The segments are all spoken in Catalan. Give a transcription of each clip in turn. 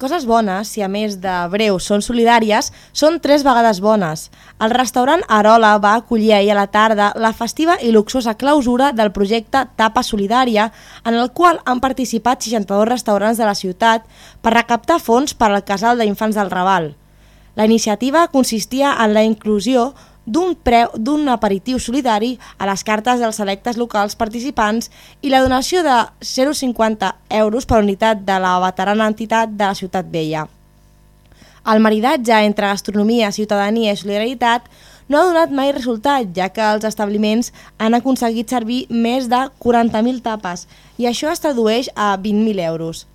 Coses bones, si a més de breus són solidàries, són tres vegades bones. El restaurant Arola va acollir ahir a la tarda la festiva i luxosa clausura del projecte Tapa Solidària, en el qual han participat 62 restaurants de la ciutat per recaptar fons per al casal d'infants del Raval. La iniciativa consistia en la inclusió d'un preu d'un aperitiu solidari a les cartes dels selectes locals participants i la donació de 0,50 euros per unitat de la veterana entitat de la Ciutat Vella. El maridatge entre gastronomia, ciutadania i solidaritat no ha donat mai resultat, ja que els establiments han aconseguit servir més de 40.000 tapes i això es tradueix a 20.000 euros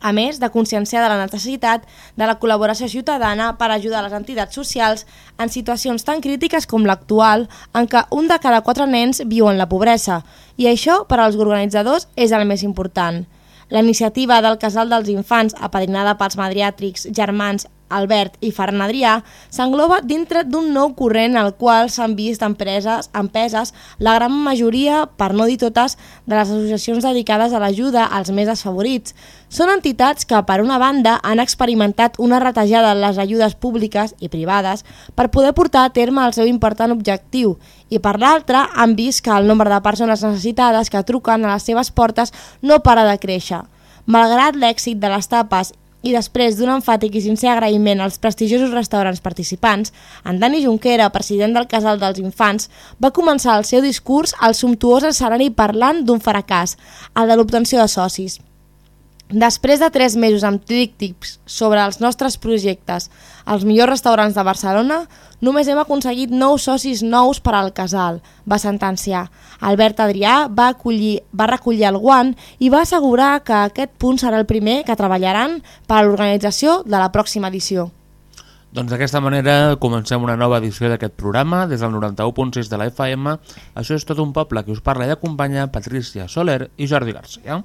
a més de conscienciar de la necessitat de la col·laboració ciutadana per ajudar les entitats socials en situacions tan crítiques com l'actual en què un de cada quatre nens viu en la pobresa, i això per als organitzadors és el més important. La iniciativa del Casal dels Infants, apadrinada pels madriàtrics germans Albert i Ferran Adrià, s'engloba dintre d'un nou corrent al qual s'han vist empreses, empeses la gran majoria, per no dir totes, de les associacions dedicades a l'ajuda als més desfavorits. Són entitats que, per una banda, han experimentat una retejada en les ajudes públiques i privades per poder portar a terme el seu important objectiu i, per l'altra, han vist que el nombre de persones necessitades que truquen a les seves portes no para de créixer. Malgrat l'èxit de les tapes i després d'un enfàtic i sincer agraïment als prestigiosos restaurants participants, en Dani Junquera, president del Casal dels Infants, va començar el seu discurs al sumptuós escenari parlant d'un fracàs, el de l'obtenció de socis. Després de tres mesos amb tríptics sobre els nostres projectes, els millors restaurants de Barcelona, només hem aconseguit nou socis nous per al casal, va sentenciar. Albert Adrià va, acollir, va recollir el guant i va assegurar que aquest punt serà el primer que treballaran per a l'organització de la pròxima edició. Doncs d'aquesta manera comencem una nova edició d'aquest programa des del 91.6 de la FM. Això és tot un poble que us parla i acompanya Patricia Soler i Jordi Garcia.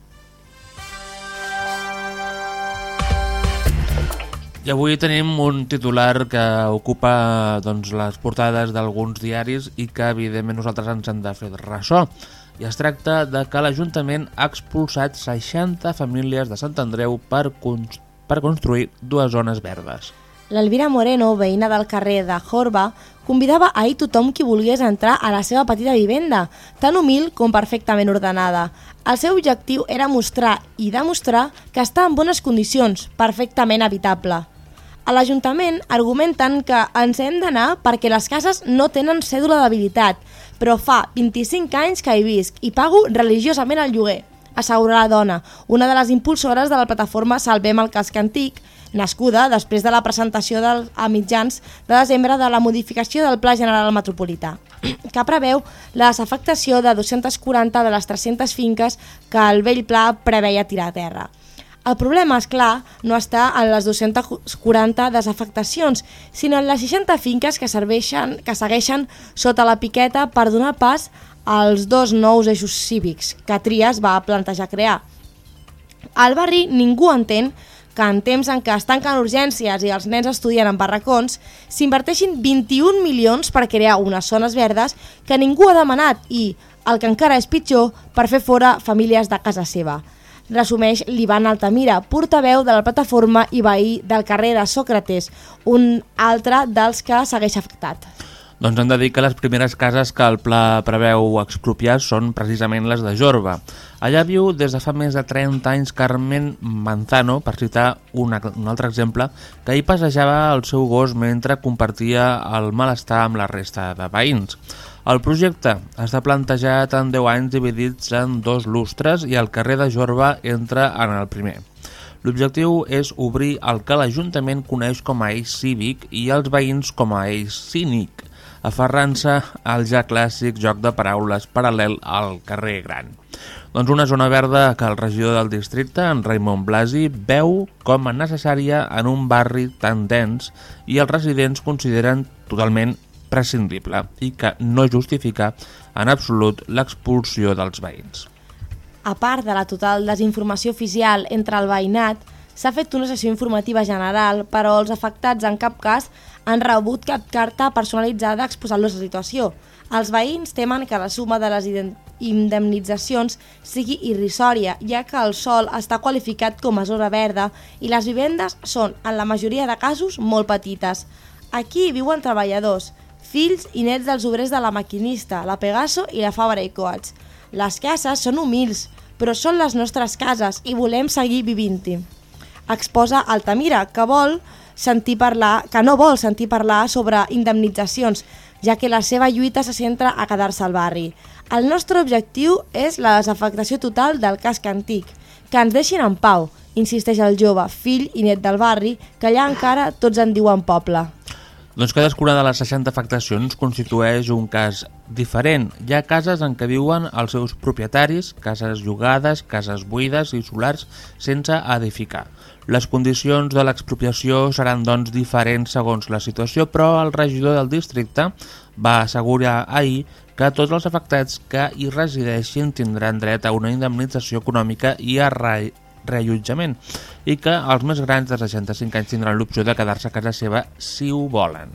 I avui tenim un titular que ocupa doncs, les portades d'alguns diaris i que evidentment nosaltres ens hem de fer ressò. I es tracta de que l'Ajuntament ha expulsat 60 famílies de Sant Andreu per, const per construir dues zones verdes. L'Elvira Moreno, veïna del carrer de Jorba, convidava ahir tothom qui volgués entrar a la seva petita vivenda, tan humil com perfectament ordenada. El seu objectiu era mostrar i demostrar que està en bones condicions, perfectament habitable. A l'Ajuntament argumenten que ens hem d'anar perquè les cases no tenen cèdula d'habilitat, però fa 25 anys que hi visc i pago religiosament el lloguer, assegura la dona, una de les impulsores de la plataforma Salvem el casc antic, nascuda després de la presentació del, a mitjans de desembre de la modificació del Pla General Metropolità, que preveu la desafectació de 240 de les 300 finques que el vell pla preveia tirar a terra. El problema, és clar, no està en les 240 desafectacions, sinó en les 60 finques que, serveixen, que segueixen sota la piqueta per donar pas als dos nous eixos cívics que Trias va plantejar crear. Al barri ningú entén que en temps en què es tanquen urgències i els nens estudien en barracons, s'inverteixin 21 milions per crear unes zones verdes que ningú ha demanat i, el que encara és pitjor, per fer fora famílies de casa seva resumeix l'Ivan Altamira, portaveu de la plataforma i veí del carrer de Sòcrates, un altre dels que segueix afectat. Doncs hem de dir que les primeres cases que el pla preveu expropiar són precisament les de Jorba. Allà viu des de fa més de 30 anys Carmen Manzano, per citar un, un altre exemple, que hi passejava el seu gos mentre compartia el malestar amb la resta de veïns. El projecte està plantejat en 10 anys dividits en dos lustres i el carrer de Jorba entra en el primer. L'objectiu és obrir el que l'Ajuntament coneix com a eix cívic i els veïns com a eix cínic. Aferrant-se al ja clàssic joc de paraules paral·lel al carrer Gran. Doncs una zona verda que el regidor del districte, en Raimon Blasi, veu com a necessària en un barri tan dens i els residents consideren totalment prescindible i que no justifica en absolut l'expulsió dels veïns. A part de la total desinformació oficial entre el veïnat, s'ha fet una sessió informativa general, però els afectats en cap cas han rebut cap carta personalitzada exposant-los la situació. Els veïns temen que la suma de les indemnitzacions sigui irrisòria, ja que el sol està qualificat com a zona verda i les vivendes són, en la majoria de casos, molt petites. Aquí viuen treballadors, fills i nets dels obrers de la maquinista, la Pegaso i la Fabra i Coats. Les cases són humils, però són les nostres cases i volem seguir vivint-hi. Exposa Altamira, que vol sentir parlar, que no vol sentir parlar sobre indemnitzacions, ja que la seva lluita se centra a quedar-se al barri. El nostre objectiu és la desafectació total del casc antic, que ens deixin en pau, insisteix el jove, fill i net del barri, que allà encara tots en diuen poble. Doncs cadascuna de les 60 afectacions constitueix un cas diferent. Hi ha cases en què viuen els seus propietaris, cases llogades, cases buides i solars sense edificar. Les condicions de l'expropiació seran doncs diferents segons la situació, però el regidor del districte va assegurar ahir que tots els afectats que hi resideixin tindran dret a una indemnització econòmica i a reallotjament i que els més grans de 65 anys tindran l'opció de quedar-se a casa seva si ho volen.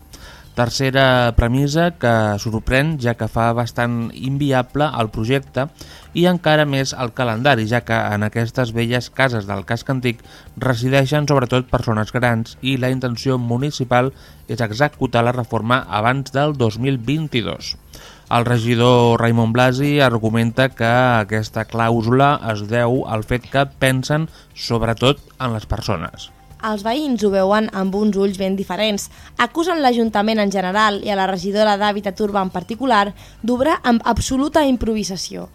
Tercera premissa que sorprèn ja que fa bastant inviable el projecte i encara més el calendari, ja que en aquestes velles cases del casc antic resideixen sobretot persones grans i la intenció municipal és executar la reforma abans del 2022. El regidor Raimon Blasi argumenta que aquesta clàusula es deu al fet que pensen sobretot en les persones. Els veïns ho veuen amb uns ulls ben diferents. Acusen l'Ajuntament en general i a la regidora d'Hàbitat Urbà en particular d'obrar amb absoluta improvisació.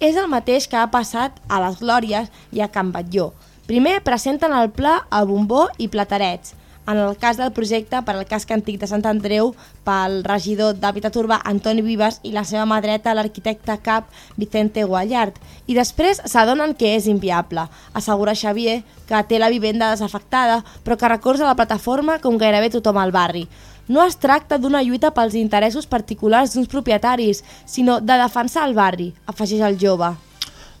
És el mateix que ha passat a les Glòries i a Can Batlló. Primer presenten el pla a bombó i platarets, en el cas del projecte per al casc antic de Sant Andreu pel regidor d'Hàbitat Urbà Antoni Vives i la seva mà dreta l'arquitecte cap Vicente Guallart i després s'adonen que és inviable. Assegura Xavier que té la vivenda desafectada però que recorda la plataforma com gairebé tothom al barri. No es tracta d'una lluita pels interessos particulars d'uns propietaris, sinó de defensar el barri, afegeix el jove.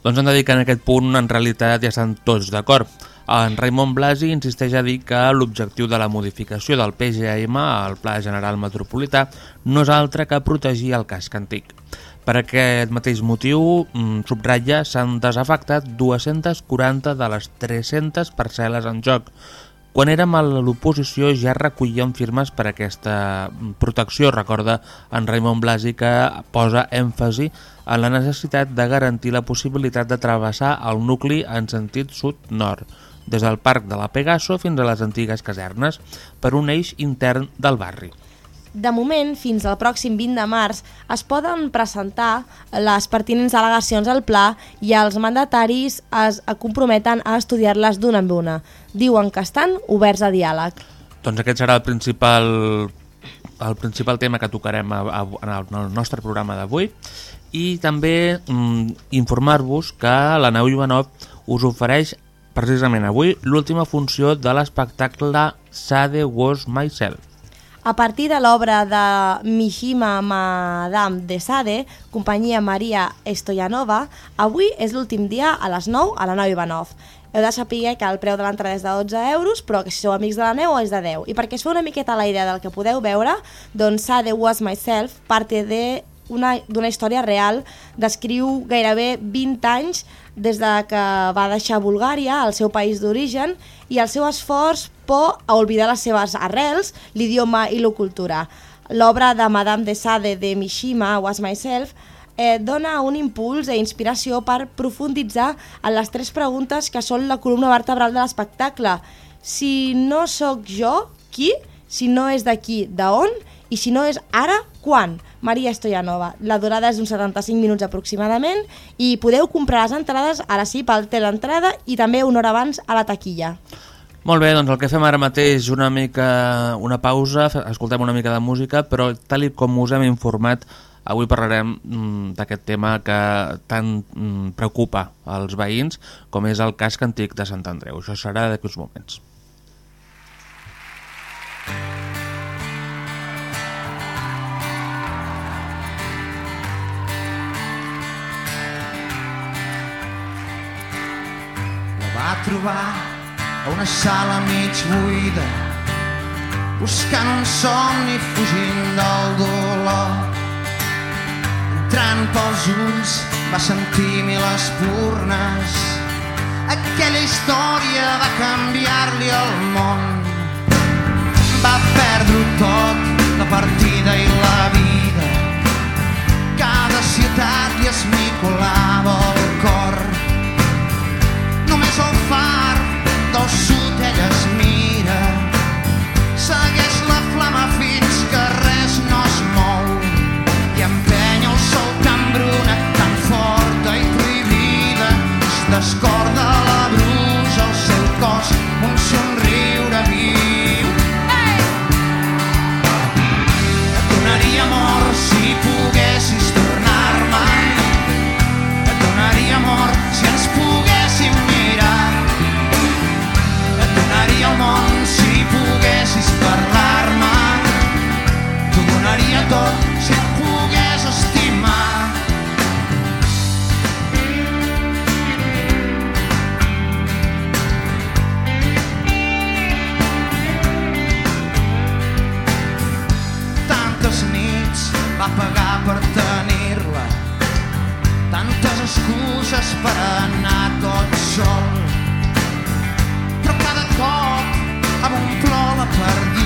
Doncs hem de dir que en aquest punt en realitat ja estan tots d'acord. En Raimon Blasi insisteix a dir que l'objectiu de la modificació del PGM al Pla General Metropolità no és altre que protegir el casc antic. Per aquest mateix motiu, mm, subratlla, s'han desafectat 240 de les 300 parcel·les en joc. Quan érem a l'oposició ja recollíem firmes per aquesta protecció, recorda en Raimon Blasi que posa èmfasi en la necessitat de garantir la possibilitat de travessar el nucli en sentit sud-nord des del Parc de la Pegaso fins a les antigues casernes, per un eix intern del barri. De moment, fins al pròxim 20 de març, es poden presentar les pertinents al·legacions al pla i els mandataris es comprometen a estudiar-les d'una en una. Diuen que estan oberts a diàleg. Doncs aquest serà el principal, el principal tema que tocarem a, a, en el nostre programa d'avui i també mm, informar-vos que la Nau Ivanov us ofereix precisament avui l'última funció de l'espectacle Sade Was Myself. A partir de l'obra de Mishima Madame de Sade, companyia Maria Stoyanova, avui és l'últim dia a les 9 a la nau Ivanov. Heu de saber que el preu de l'entrada és de 12 euros, però que si sou amics de la neu és de 10. I perquè es fa una miqueta la idea del que podeu veure, doncs Sade Was Myself parte de d'una història real, descriu gairebé 20 anys des de que va deixar Bulgària, el seu país d'origen, i el seu esforç por a oblidar les seves arrels, l'idioma i la cultura. L'obra de Madame de Sade de Mishima, Was Myself, eh, dona un impuls e inspiració per profunditzar en les tres preguntes que són la columna vertebral de l'espectacle. Si no sóc jo, qui? Si no és d'aquí, d'on? I si no és ara, quan? Maria Stoyanova. La durada és d'uns 75 minuts aproximadament i podeu comprar les entrades ara sí pel teleentrada i també una hora abans a la taquilla. Molt bé, doncs el que fem ara mateix una mica una pausa, escoltem una mica de música, però tal com us hem informat, avui parlarem mm, d'aquest tema que tant mm, preocupa als veïns com és el casc antic de Sant Andreu. Això serà d'aquí uns moments. Va trobar a una sala mig buida buscant un somni fugint del dolor. Entrant pels ulls va sentir mil espurnes aquella història va canviar-li el món. Va perdre tot la partida i la vida. Cada ciutat li esmicolava el va pagar per tenir-la. Tantes excuses per anar tot sol. Però cada cop amb un plor la perdia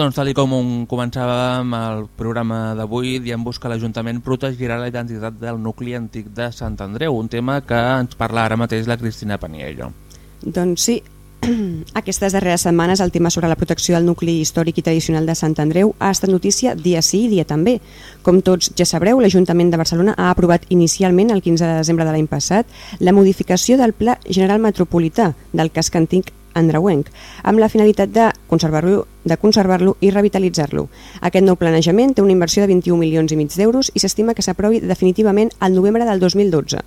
Doncs tal com començàvem el programa d'avui, diem-vos que l'Ajuntament protegirà la identitat del nucli antic de Sant Andreu, un tema que ens parla ara mateix la Cristina Paniello. Doncs sí, aquestes darreres setmanes el tema sobre la protecció del nucli històric i tradicional de Sant Andreu ha estat notícia dia sí i dia també. Com tots ja sabreu, l'Ajuntament de Barcelona ha aprovat inicialment el 15 de desembre de l'any passat la modificació del Pla General Metropolità del casc antic andreuenc, amb la finalitat de conservar-lo de conservar-lo i revitalitzar-lo. Aquest nou planejament té una inversió de 21 milions i mig d'euros i s'estima que s'aprovi definitivament al novembre del 2012.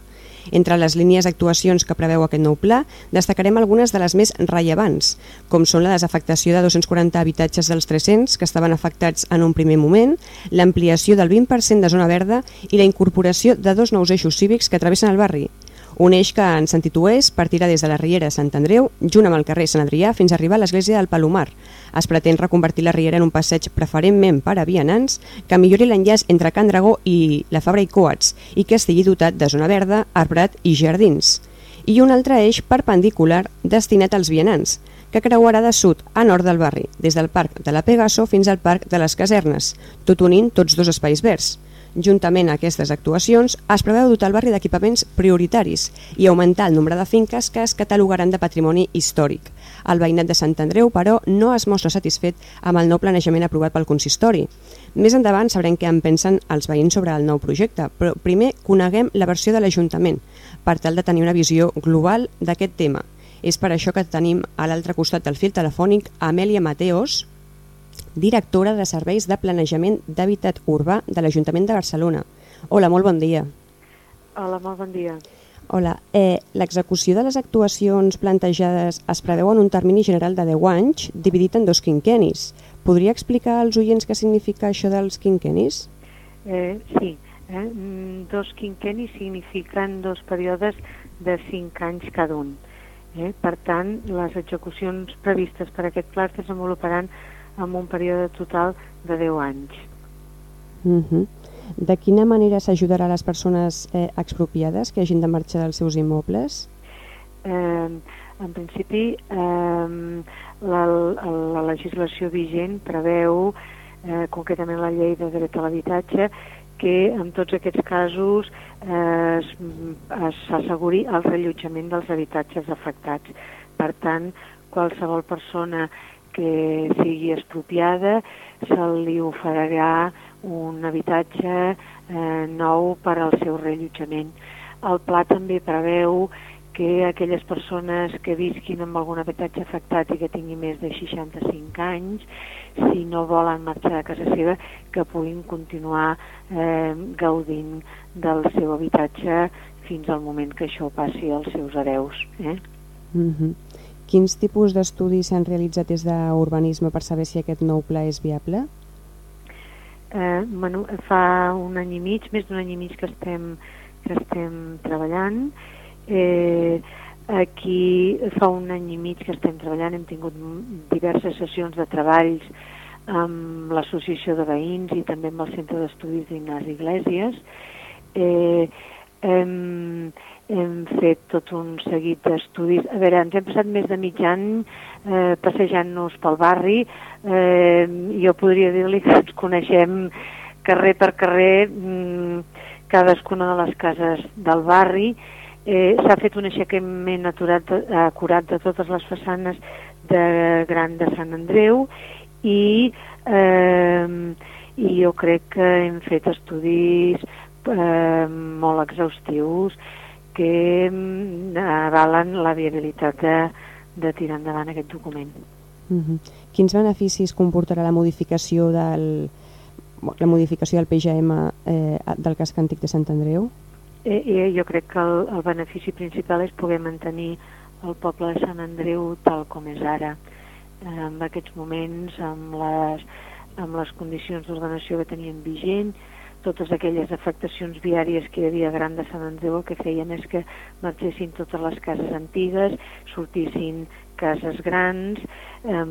Entre les línies d'actuacions que preveu aquest nou pla, destacarem algunes de les més rellevants, com són la desafectació de 240 habitatges dels 300 que estaven afectats en un primer moment, l'ampliació del 20% de zona verda i la incorporació de dos nous eixos cívics que travessen el barri, un eix que en sentit oest partirà des de la Riera Sant Andreu, junt amb el carrer Sant Adrià, fins a arribar a l'església del Palomar. Es pretén reconvertir la Riera en un passeig preferentment per a vianants que millori l'enllaç entre Can Dragó i la Fabra i Coats i que estigui dotat de zona verda, arbrat i jardins. I un altre eix perpendicular destinat als vianants, que creuarà de sud a nord del barri, des del Parc de la Pegaso fins al Parc de les Casernes, tot unint tots dos espais verds. Juntament a aquestes actuacions, es preveu dotar el barri d'equipaments prioritaris i augmentar el nombre de finques que es catalogaran de patrimoni històric. El veïnat de Sant Andreu, però, no es mostra satisfet amb el nou planejament aprovat pel consistori. Més endavant sabrem què en pensen els veïns sobre el nou projecte, però primer coneguem la versió de l'Ajuntament, per tal de tenir una visió global d'aquest tema. És per això que tenim a l'altre costat del fil telefònic Amèlia Mateos, directora de Serveis de Planejament d'Hàbitat Urbà de l'Ajuntament de Barcelona. Hola, molt bon dia. Hola, molt bon dia. Hola, eh, l'execució de les actuacions plantejades es preveu en un termini general de 10 anys, dividit en dos quinquenis. Podria explicar als oients què significa això dels quinquenis? Eh, sí, eh? Mm, dos quinquenis signifiquen dos períodes de 5 anys cada un. Eh? Per tant, les execucions previstes per aquest pla es desenvoluparan amb un període total de 10 anys. Uh -huh. De quina manera s'ajudarà les persones eh, expropiades que hagin de marxar dels seus immobles? Eh, en principi, eh, la, la legislació vigent preveu, eh, concretament la llei de dret a l'habitatge, que en tots aquests casos eh, s'asseguri el rellotjament dels habitatges afectats. Per tant, qualsevol persona que sigui expropiada se li oferirà un habitatge eh, nou per al seu rellotjament. El pla també preveu que aquelles persones que visquin amb algun habitatge afectat i que tinguin més de 65 anys, si no volen marxar de casa seva, que puguin continuar eh, gaudint del seu habitatge fins al moment que això passi als seus hereus. Eh? Mm -hmm. Quins tipus d'estudis s'han realitzat des d'urbanisme per saber si aquest nou pla és viable? Eh, bueno, fa un any i mig, més d'un any i mig que estem, que estem treballant. Eh, aquí fa un any i mig que estem treballant, hem tingut diverses sessions de treballs amb l'Associació de Veïns i també amb el Centre d'Estudis d'Ignasi Iglesias. Eh, hem, hem fet tot un seguit d'estudis. A veure, ens hem passat més de mig any eh, passejant-nos pel barri. Eh, jo podria dir-li que ens coneixem carrer per carrer mm, cadascuna de les cases del barri. Eh, S'ha fet un aixecament aturat, acurat de totes les façanes de Gran de Sant Andreu i, eh, i jo crec que hem fet estudis eh, molt exhaustius que mm, avalen la viabilitat de, de tirar endavant aquest document. Uh -huh. Quins beneficis comportarà la modificació del, la modificació del PGM eh, del casc antic de Sant Andreu? Eh, eh, jo crec que el, el benefici principal és poder mantenir el poble de Sant Andreu tal com és ara. Eh, en aquests moments, amb les, amb les condicions d'ordenació que tenien vigent, totes aquelles afectacions viàries que hi havia a Gran de Sant Andreu el que feien és que marxessin totes les cases antigues, sortissin cases grans, eh,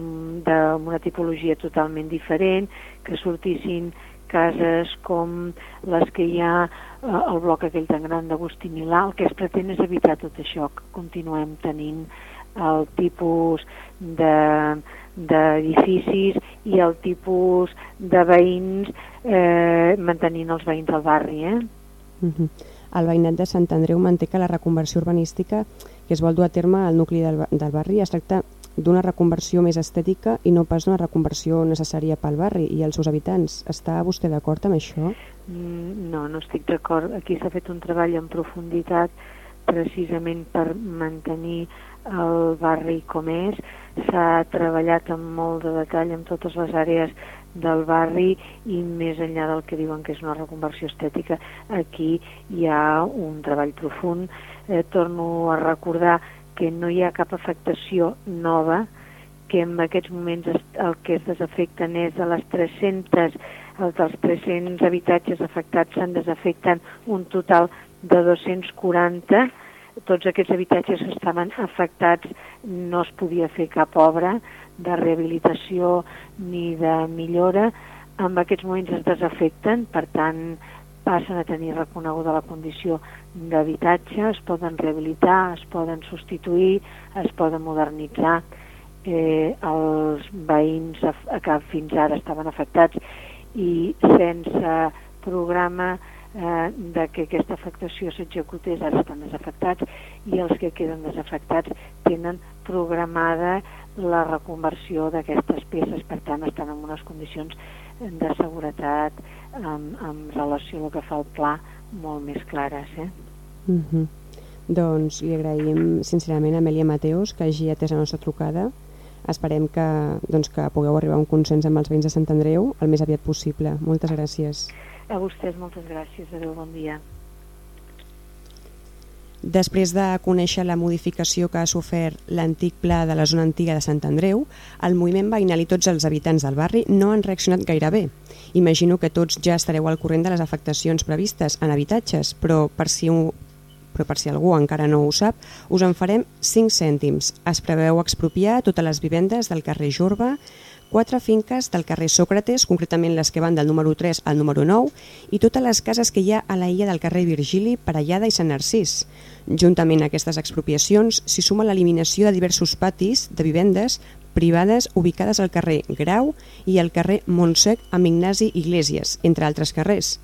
d'una tipologia totalment diferent, que sortissin cases com les que hi ha eh, al bloc aquell tan gran d'Agustí Milà. El que es pretén és evitar tot això, que continuem tenint el tipus de d'edificis i el tipus de veïns eh, mantenint els veïns del barri. Eh? Uh -huh. El veïnat de Sant Andreu manté que la reconversió urbanística que es vol dur a terme al nucli del, del barri es tracta d'una reconversió més estètica i no pas d'una reconversió necessària pel barri i els seus habitants. Està vostè d'acord amb això? Mm, no, no estic d'acord. Aquí s'ha fet un treball en profunditat precisament per mantenir el barri com és, s'ha treballat amb molt de detall en totes les àrees del barri i més enllà del que diuen que és una reconversió estètica, aquí hi ha un treball profund. Eh, torno a recordar que no hi ha cap afectació nova, que en aquests moments el que es desafecten és a les 300, els dels 300 habitatges afectats se'n desafecten un total de 240, tots aquests habitatges que estaven afectats no es podia fer cap obra de rehabilitació ni de millora, en aquests moments es desafecten, per tant passen a tenir reconeguda la condició d'habitatge, es poden rehabilitar, es poden substituir, es poden modernitzar. Eh, els veïns que fins ara estaven afectats i sense programa eh, de que aquesta afectació s'executés ara estan desafectats i els que queden desafectats tenen programada la reconversió d'aquestes peces, per tant estan en unes condicions de seguretat en, en relació al que fa el pla molt més clares. Eh? Uh -huh. Doncs li agraïm sincerament a Amèlia Mateus que hagi atès la nostra trucada. Esperem que, doncs, que pugueu arribar a un consens amb els veïns de Sant Andreu el més aviat possible. Moltes gràcies. A vostès moltes gràcies. Adéu, bon dia. Després de conèixer la modificació que ha sofert l'antic pla de la zona antiga de Sant Andreu, el moviment veïnal i tots els habitants del barri no han reaccionat gaire bé. Imagino que tots ja estareu al corrent de les afectacions previstes en habitatges, però per si, un, però per si algú encara no ho sap, us en farem 5 cèntims. Es preveu expropiar totes les vivendes del carrer Jorba, quatre finques del carrer Sòcrates, concretament les que van del número 3 al número 9, i totes les cases que hi ha a la illa del carrer Virgili, Parellada i Sant Narcís. Juntament a aquestes expropiacions s'hi suma l'eliminació de diversos patis de vivendes privades ubicades al carrer Grau i al carrer Montsec amb Ignasi Iglesias, entre altres carrers.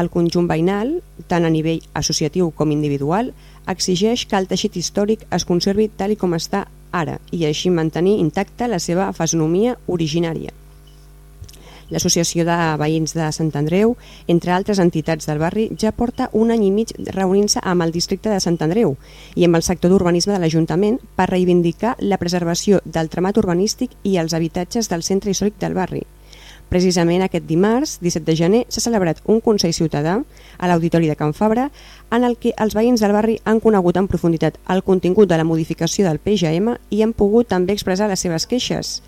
El conjunt veïnal, tant a nivell associatiu com individual, exigeix que el teixit històric es conservi tal com està ara i així mantenir intacta la seva fesonomia originària. L'Associació de Veïns de Sant Andreu, entre altres entitats del barri, ja porta un any i mig reunint-se amb el districte de Sant Andreu i amb el sector d'urbanisme de l'Ajuntament per reivindicar la preservació del tramat urbanístic i els habitatges del centre històric del barri. Precisament aquest dimarts, 17 de gener, s'ha celebrat un Consell Ciutadà a l'Auditori de Can Fabra en el que els veïns del barri han conegut en profunditat el contingut de la modificació del PGM i han pogut també expressar les seves queixes.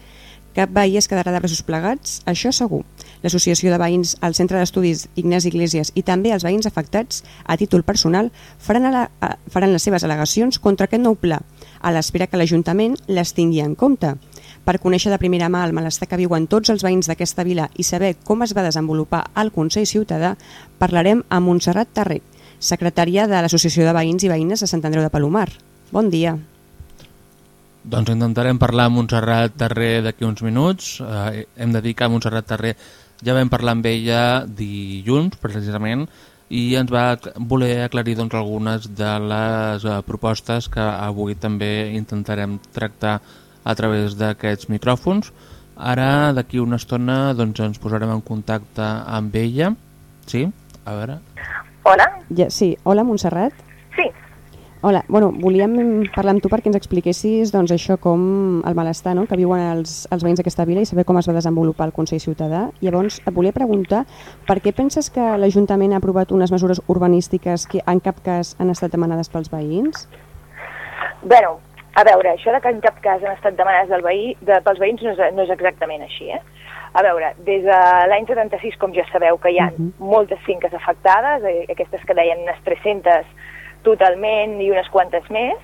Cap veí es quedarà de braços plegats, això segur. L'Associació de Veïns al Centre d'Estudis Ignasi Iglesias i també els veïns afectats, a títol personal, faran, a la, a, faran les seves al·legacions contra aquest nou pla, a l'espera que l'Ajuntament les tingui en compte. Per conèixer de primera mà el malestar que viuen tots els veïns d'aquesta vila i saber com es va desenvolupar el Consell Ciutadà, parlarem amb Montserrat Tarré, secretària de l'Associació de Veïns i Veïnes de Sant Andreu de Palomar. Bon dia. Doncs intentarem parlar amb Montserrat Tarré d'aquí uns minuts. Eh, hem de dir que Montserrat Tarré ja vam parlar amb ella dilluns, precisament, i ens va voler aclarir doncs, algunes de les uh, propostes que avui també intentarem tractar a través d'aquests micròfons. Ara, d'aquí una estona, doncs, ens posarem en contacte amb ella. Sí? A veure... Hola? Ja, sí, hola Montserrat. Sí. Hola, bueno, volíem parlar amb tu perquè ens expliquessis doncs, això com el malestar no? que viuen els, els veïns d'aquesta vila i saber com es va desenvolupar el Consell Ciutadà. Llavors, et volia preguntar per què penses que l'Ajuntament ha aprovat unes mesures urbanístiques que en cap cas han estat demanades pels veïns? Bueno, a veure, això de que en cap cas han estat demanades del veí, de, pels veïns no és, no és exactament així, eh? A veure, des de l'any 76, com ja sabeu, que hi ha uh -huh. moltes finques afectades, eh, aquestes que deien unes 300 totalment i unes quantes més,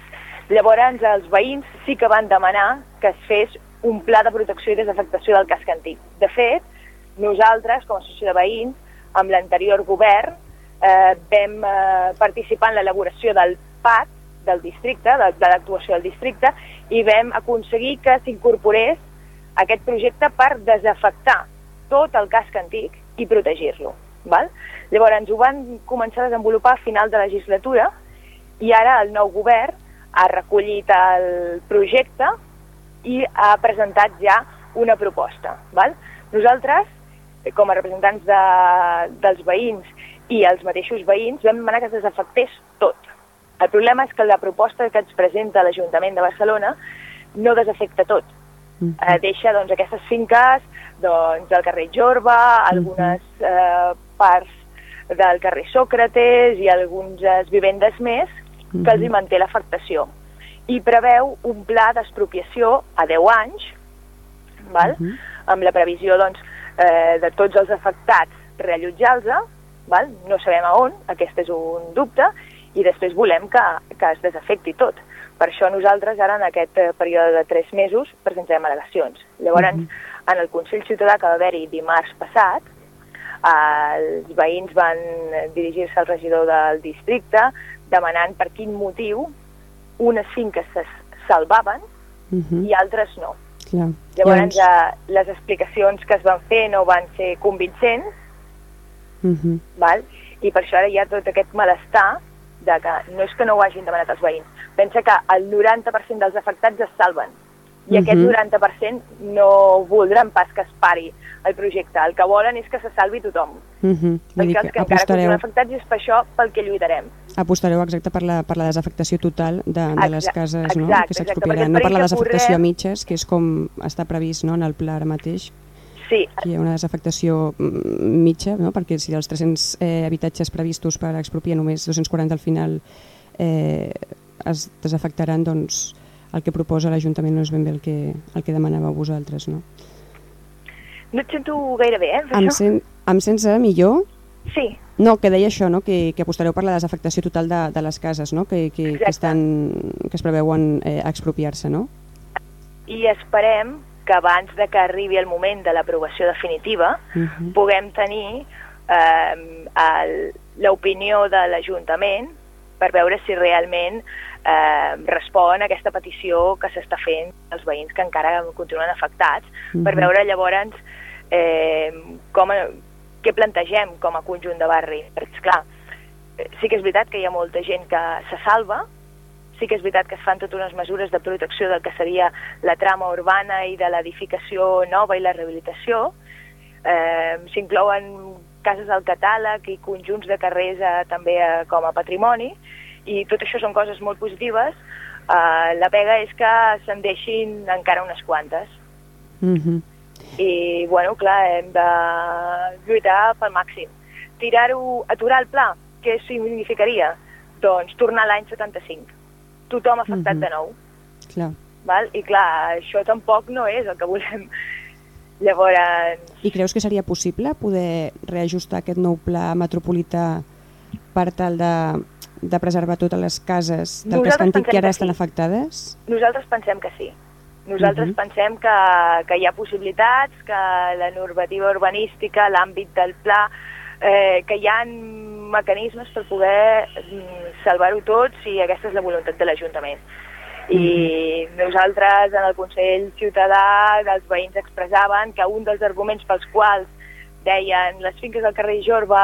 llavors els veïns sí que van demanar que es fes un pla de protecció i desafectació del casc antic. De fet, nosaltres, com a associació de veïns, amb l'anterior govern, eh, vam eh, participar en l'elaboració del PAC del districte, de, de l'actuació del districte, i vam aconseguir que s'incorporés aquest projecte per desafectar tot el casc antic i protegir-lo. Llavors, ho van començar a desenvolupar a final de legislatura i ara el nou govern ha recollit el projecte i ha presentat ja una proposta. Val? Nosaltres, com a representants de, dels veïns i els mateixos veïns, vam demanar que es desafectés tot. El problema és que la proposta que ens presenta l'Ajuntament de Barcelona no desafecta tot. Mhm. Eh, deixa doncs, aquestes finques doncs, del carrer Jorba, algunes eh, parts del carrer Sòcrates i algunes vivendes més que els hi manté l'afectació. I preveu un pla d'expropiació a 10 anys, val? Mhm. amb la previsió doncs, eh, de tots els afectats reallotjar-los, no sabem a on, aquest és un dubte, i després volem que, que es desafecti tot. Per això nosaltres ara en aquest eh, període de 3 mesos presentem al·legacions. Llavors, en el Consell Ciutadà que va haver-hi dimarts passat, eh, els veïns van dirigir-se al regidor del districte demanant per quin motiu unes finques se salvaven Mhm. i altres no. Clar. Llavors, eh, les explicacions que es van fer no van ser convincents, Mhm. val? i per això ara hi ha tot aquest malestar de que no és que no ho hagin demanat els veïns. Pensa que el 90% dels afectats es salven i aquest Mhm. 90% no voldran pas que es pari el projecte. El que volen és que se salvi tothom. Mhm. Vull Perquè els que que encara apostareu, continuen afectats és per això pel que lluitarem. apostareu exacte per la, per la desafectació total de, de les Exacte, cases no? exacte, que s'expropiaran, no per la desafectació a mitges, que és com està previst no? en el pla ara mateix, Sí, hi ha una desafectació mm, mitja, no? perquè si dels 300 eh, habitatges previstos per expropiar només 240 al final eh, es desafectaran, doncs el que proposa l'Ajuntament no és ben bé el que, el que demanàveu vosaltres. No? no et sento gaire bé, eh? Em, sen, em sents ara millor? Sí, No, que deia això, no? que, que apostareu per la desafectació total de, de les cases no? que, que, que, estan, que es preveuen eh, expropiar-se, no? i esperem que abans de que arribi el moment de l'aprovació definitiva Mhm. puguem tenir eh, l'opinió de l'Ajuntament per veure si realment eh, respon a aquesta petició que s'està fent als veïns que encara continuen afectats, per Mhm. veure llavors eh, com, què plantegem com a conjunt de barri. Perquè, esclar, eh, sí que és veritat que hi ha molta gent que se salva, sí que és veritat que es fan totes unes mesures de protecció del que seria la trama urbana i de l'edificació nova i la rehabilitació. Eh, S'inclouen cases al catàleg i conjunts de carrers eh, també eh, com a patrimoni i tot això són coses molt positives. Eh, la pega és que se'n deixin encara unes quantes Mhm. i, bueno, clar, hem de lluitar pel màxim. Tirar-ho, aturar el pla, què significaria? Doncs tornar l'any 75. Tothom afectat Mhm. de nou. Clar. Val? I clar, això tampoc no és el que volem. Llavors, I creus que seria possible poder reajustar aquest nou pla metropolità per tal de, de preservar totes les cases del casc Nosaltres antic que ara que estan sí. afectades? nosaltres pensem que sí. Nosaltres Mhm. pensem que, que hi ha possibilitats, que la normativa urbanística, l'àmbit del pla, eh, que hi ha mecanismes per poder mm, salvar-ho tot si aquesta és la voluntat de l'Ajuntament. I nosaltres en el Consell Ciutadà dels veïns expressaven que un dels arguments pels quals deien les finques del carrer Jorba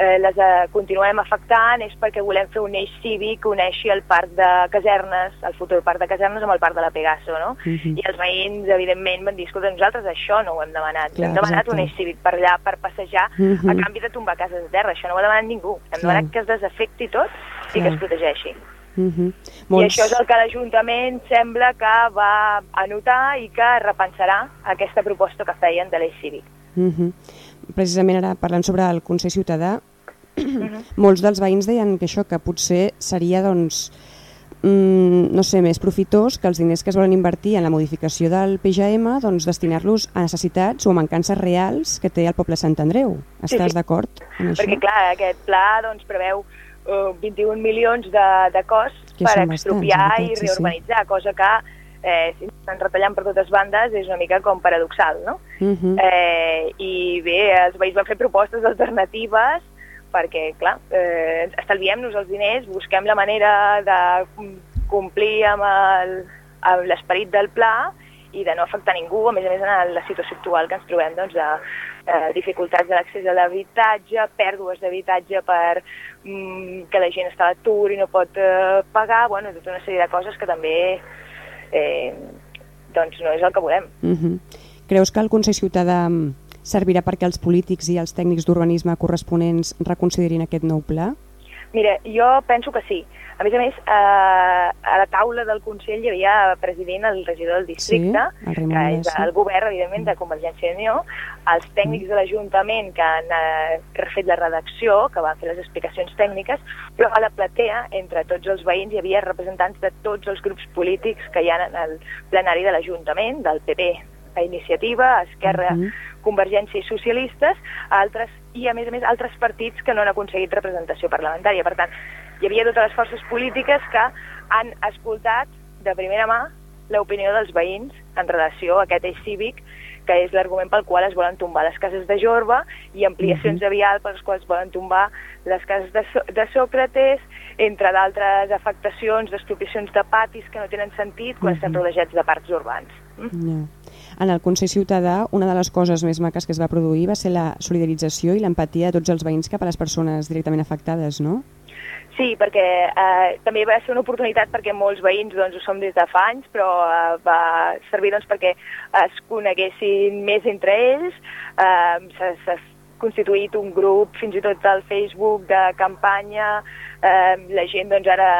eh, les eh, continuem afectant és perquè volem fer un eix cívic que uneixi el parc de casernes, el futur parc de casernes amb el parc de la Pegaso, no? Mhm. I els veïns, evidentment, van dir, escolta, nosaltres això no ho hem demanat. Clar, hem demanat exacte. un eix cívic per allà, per passejar, Mhm. a canvi de tombar cases de terra. Això no ho ha demanat ningú. Hem Clar. demanat que es desafecti tot i que Clar. es protegeixi. Mhm. I això és el que l'Ajuntament sembla que va anotar i que repensarà aquesta proposta que feien de l'eix cívic. Mhm. Precisament ara parlant sobre el Consell Ciutadà, molts dels veïns deien que això que potser seria doncs, mm, no sé, més profitós que els diners que es volen invertir en la modificació del PGM doncs, destinar-los a necessitats o a mancances reals que té el poble Sant Andreu. Sí, Estàs sí. d'acord amb això? Perquè, clar, aquest pla doncs, preveu uh, 21 milions de, de cost Que per expropiar bastants, i veritat, sí, sí. reurbanitzar, cosa que eh, si estan retallant per totes bandes és una mica com paradoxal, no? Mhm. Eh, I bé, els veïns van fer propostes alternatives perquè, clar, eh, estalviem-nos els diners, busquem la manera de com- complir amb l'esperit del pla i de no afectar ningú, a més a més en la situació actual que ens trobem doncs, de eh, dificultats de l'accés a l'habitatge, pèrdues d'habitatge per mm, que la gent està a l'atur i no pot eh, pagar, bueno, tota una sèrie de coses que també eh, doncs no és el que volem. Mhm. Creus que el Consell Ciutadà mm, servirà perquè els polítics i els tècnics d'urbanisme corresponents reconsiderin aquest nou pla? Mira, jo penso que sí. A més a més, eh, a la taula del Consell hi havia president el regidor del districte, Sí, el Raimon que és el govern, evidentment, de Convergència i Unió, els tècnics de l'Ajuntament que han eh, refet la redacció, que van fer les explicacions tècniques, però a la platea, entre tots els veïns, hi havia representants de tots els grups polítics que hi ha en el plenari de l'Ajuntament, del PP a Iniciativa, a Esquerra, Mhm. Convergència i Socialistes, altres, i a més a més altres partits que no han aconseguit representació parlamentària. Per tant, hi havia totes les forces polítiques que han escoltat de primera mà l'opinió dels veïns en relació a aquest eix cívic que és l'argument pel qual es volen tombar les cases de Jorba i ampliacions de vial pels quals volen tombar les cases de, so de Sòcrates, entre d'altres afectacions, d'expropiacions de patis que no tenen sentit quan estan rodejats de parcs urbans. Mm? Ja. En el Consell Ciutadà, una de les coses més maques que es va produir va ser la solidarització i l'empatia de tots els veïns cap a les persones directament afectades, no? Sí, perquè eh, també va ser una oportunitat perquè molts veïns doncs, ho som des de fa anys, però eh, va servir doncs, perquè es coneguessin més entre ells, eh, s'ha constituït un grup fins i tot al Facebook de campanya, eh, la gent doncs ara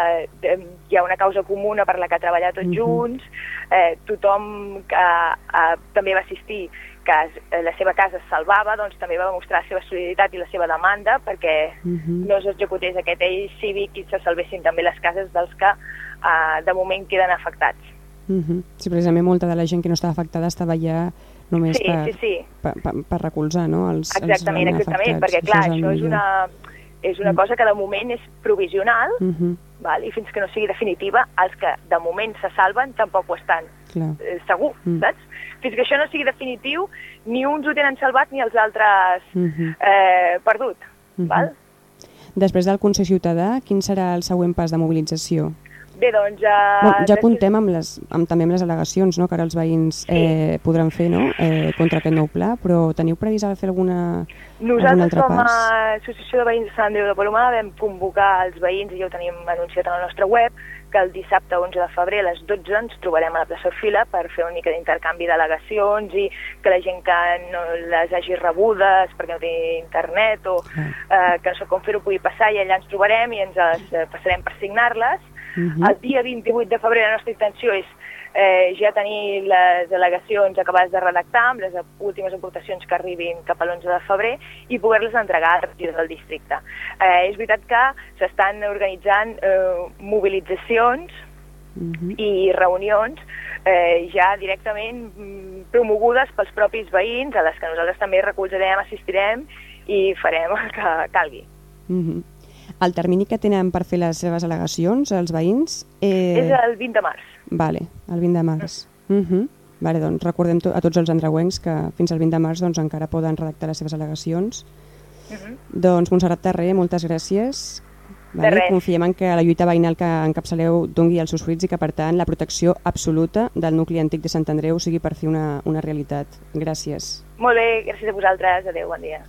eh, hi ha una causa comuna per la que treballar tots Mhm. junts, eh, tothom que eh, també va assistir que eh, la seva casa es salvava, doncs també va demostrar la seva solidaritat i la seva demanda perquè Mhm. no s'executés aquest eix cívic i se salvessin també les cases dels que eh, de moment queden afectats. Mhm. Sí, precisament molta de la gent que no estava afectada estava ja només Sí, per, sí, sí. Per, per, per recolzar no? els, Exactament, els exactament, afectats. perquè clar, això és millor. una, és una cosa que de moment és provisional Mhm, val? i fins que no sigui definitiva, els que de moment se salven tampoc ho estan, clar. eh, segur, Mm. saps? Fins que això no sigui definitiu, ni uns ho tenen salvat ni els altres Mhm. eh, perdut. Mhm. Val? Després del Consell Ciutadà, quin serà el següent pas de mobilització? Bé, doncs... Eh, Bueno, ja comptem amb, les, amb també amb les al·legacions no? que ara els veïns eh, podran fer no? eh, contra aquest nou pla, però teniu previst ara fer alguna, algun Nosaltres altre com pas? a Associació de Veïns de Sant Andreu de Palomar vam convocar els veïns, i ja ho tenim anunciat a la nostra web, que el dissabte 11 de febrer a les 12 ens trobarem a la plaça Fila per fer una mica d'intercanvi d'al·legacions i que la gent que no les hagi rebudes perquè no té internet o eh, que no sap com fer-ho pugui passar i allà ens trobarem i ens les eh, passarem per signar-les. Mhm. El dia 28 de febrer la nostra intenció és eh, ja tenir les al·legacions acabades de redactar amb les últimes aportacions que arribin cap a l'11 de febrer i poder-les entregar al regidor del districte. Eh, és veritat que s'estan organitzant eh, mobilitzacions Mhm. i reunions eh, ja directament mm, promogudes pels propis veïns, a les que nosaltres també recolzarem, assistirem i farem el que calgui. Mhm. El termini que tenen per fer les seves al·legacions, els veïns... Eh... És el 20 de març. Vale, el 20 de març. Mhm. Vale, doncs recordem to a tots els andreuencs que fins al 20 de març doncs, encara poden redactar les seves al·legacions. Mhm. Doncs Montserrat Terré, moltes gràcies. Res. Confiem en que la lluita veïnal que encapçaleu dongui els seus fruits i que, per tant, la protecció absoluta del nucli antic de Sant Andreu sigui per fi una, una realitat. Gràcies. Molt bé, gràcies a vosaltres. Adéu, bon dia.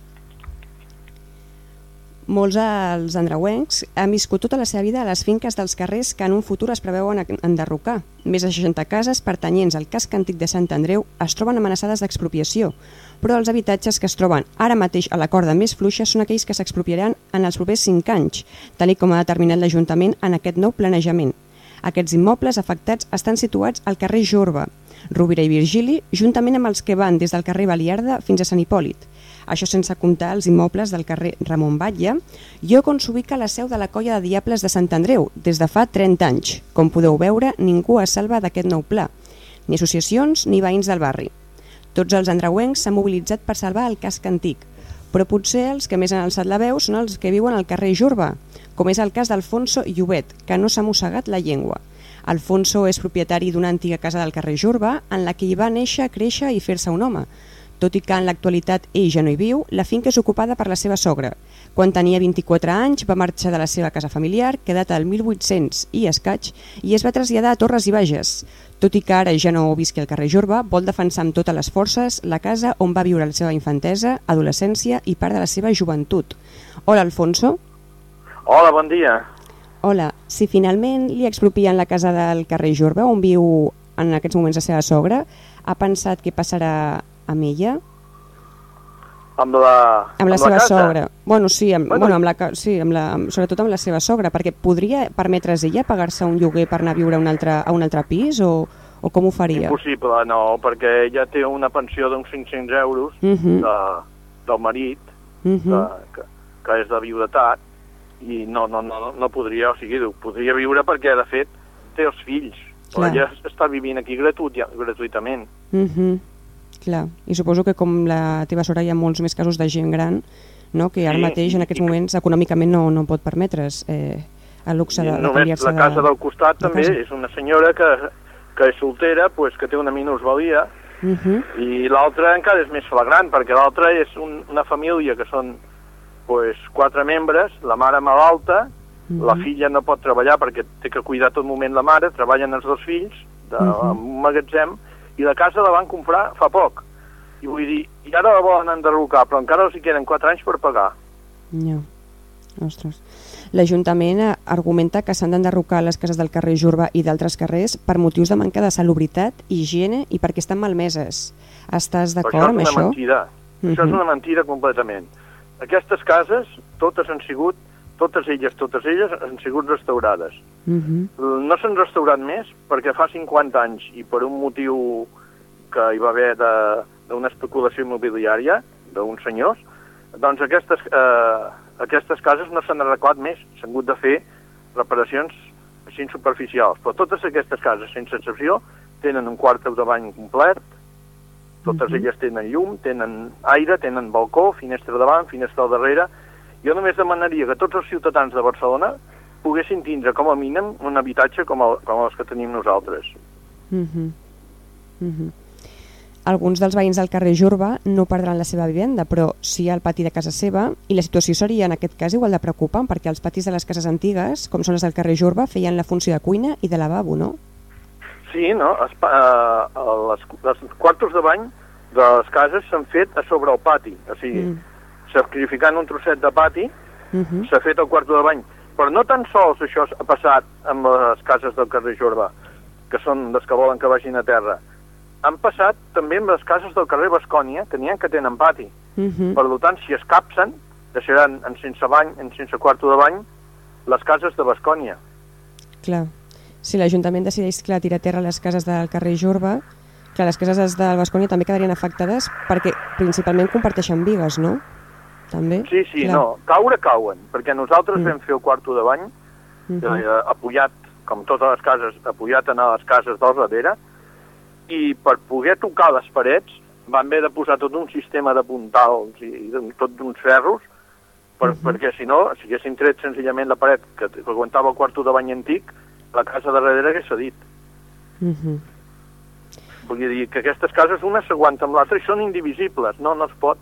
Molts dels andreuencs han viscut tota la seva vida a les finques dels carrers que en un futur es preveuen en- enderrocar. Més de 60 cases pertanyents al casc antic de Sant Andreu es troben amenaçades d'expropiació, però els habitatges que es troben ara mateix a la corda més fluixa són aquells que s'expropiaran en els propers 5 anys, tal com ha determinat l'Ajuntament en aquest nou planejament. Aquests immobles afectats estan situats al carrer Jorba, Rovira i Virgili, juntament amb els que van des del carrer Baliarda fins a Sant Hipòlit. Això sense comptar els immobles del carrer Ramon Batlle, lloc on s'ubica la seu de la colla de Diables de Sant Andreu des de fa 30 anys. Com podeu veure, ningú es salva d'aquest nou pla, ni associacions ni veïns del barri. Tots els andreuencs s'han mobilitzat per salvar el casc antic, però potser els que més han alçat la veu són els que viuen al carrer Jorba, com és el cas d'Alfonso Llobet, que no s'ha mossegat la llengua. Alfonso és propietari d'una antiga casa del carrer Jorba en la que hi va néixer, créixer i fer-se un home. Tot i que en l'actualitat ell ja no hi viu, la finca és ocupada per la seva sogra. Quan tenia 24 anys va marxar de la seva casa familiar, que data del 1800 i escaig, i es va traslladar a Torres i Bages. Tot i que ara ja no visqui al carrer Jorba, vol defensar amb totes les forces la casa on va viure la seva infantesa, adolescència i part de la seva joventut. Hola, Alfonso. Hola, bon dia. Hola, si finalment li expropien la casa del carrer Jorba, on viu en aquests moments la seva sogra, ha pensat què passarà amb ella? amb la, Amb la seva casa. sogra. Bueno, sí, amb, Bueno, bueno, amb la, sí amb la, amb, sobretot amb la seva sogra, perquè podria permetre's ella pagar-se un lloguer per anar a viure a un altre, a un altre pis o, o com ho faria? Impossible, no, perquè ella té una pensió d'uns 500 euros Mhm. de, del marit, Mhm. que, que, que és de viudetat, i no, no, no, no podria, o sigui, podria viure perquè, de fet, té els fills. Però Clar. ella està vivint aquí gratuït, gratuïtament. Mhm. Clar, i suposo que com la teva sogra hi ha molts més casos de gent gran, no? que ara Sí, mateix en aquests moments econòmicament no, no pot permetre's eh, el luxe I de, de canviar-se la casa de, del costat de també casa. és una senyora que, que és soltera, pues, que té una minusvalia, Mhm. i l'altra encara és més flagrant, perquè l'altra és un, una família que són pues, quatre membres, la mare malalta, Mhm. la filla no pot treballar perquè té que cuidar tot moment la mare, treballen els dos fills de, Mhm. en un magatzem, i la casa la van comprar fa poc. I vull dir, i ara la volen enderrocar, però encara els hi queden 4 anys per pagar. Ja. Ostres. L'Ajuntament eh, argumenta que s'han d'enderrocar les cases del carrer Jurba i d'altres carrers per motius de manca de salubritat, higiene i perquè estan malmeses. Estàs d'acord amb això és una això? mentida. Això és una mentida completament. Aquestes cases, totes han sigut, totes elles, totes elles, han sigut restaurades. Mhm. No s'han restaurat més perquè fa 50 anys i per un motiu que hi va haver de- d'una especulació immobiliària d'uns senyors, doncs aquestes, eh, aquestes cases no s'han arreglat més, s'han hagut de fer reparacions així superficials. Però totes aquestes cases, sense excepció, tenen un quart de bany complet, totes Mhm. elles tenen llum, tenen aire, tenen balcó, finestra davant, finestra al darrere. Jo només demanaria que tots els ciutadans de Barcelona poguessin tindre com a mínim un habitatge com, el, com els que tenim nosaltres. Mhm. Mhm. Alguns dels veïns del carrer Jurba no perdran la seva vivenda, però sí al pati de casa seva, i la situació seria en aquest cas igual de preocupant, perquè els patis de les cases antigues, com són les del carrer Jurba, feien la funció de cuina i de lavabo, no? Sí, no? Es, eh, les, les quartos de bany de les cases s'han fet a sobre el pati, o sigui, Mm. Sacrificant un trosset de pati, Mhm. s'ha fet el quarto de bany. Però no tan sols això ha passat amb les cases del carrer Jorba, que són les que volen que vagin a terra. Han passat també amb les cases del carrer Bascònia, que n'hi ha que tenen pati. Mhm. Per tant, si es capsen, deixaran en sense bany, en sense quarto de bany, les cases de Bascònia. Clar. Si l'Ajuntament decideix clar, tirar a terra les cases del carrer Jurba, clar, les cases del Bascònia també quedarien afectades perquè principalment comparteixen vigues, no? També? Sí, sí, Clar. no, caure cauen, perquè nosaltres Mm. vam fer el quarto de bany, Mhm. eh, apoyat, com totes les cases, apoyat en les cases del darrere, i per poder tocar les parets van haver de posar tot un sistema de puntals i, tot d'uns ferros, per, Mhm. perquè si no, si haguessin tret senzillament la paret que, que aguantava el quarto de bany antic, la casa de darrere hagués cedit. Mhm. Vull dir que aquestes cases una s'aguanta amb l'altra i són indivisibles, no, no es pot.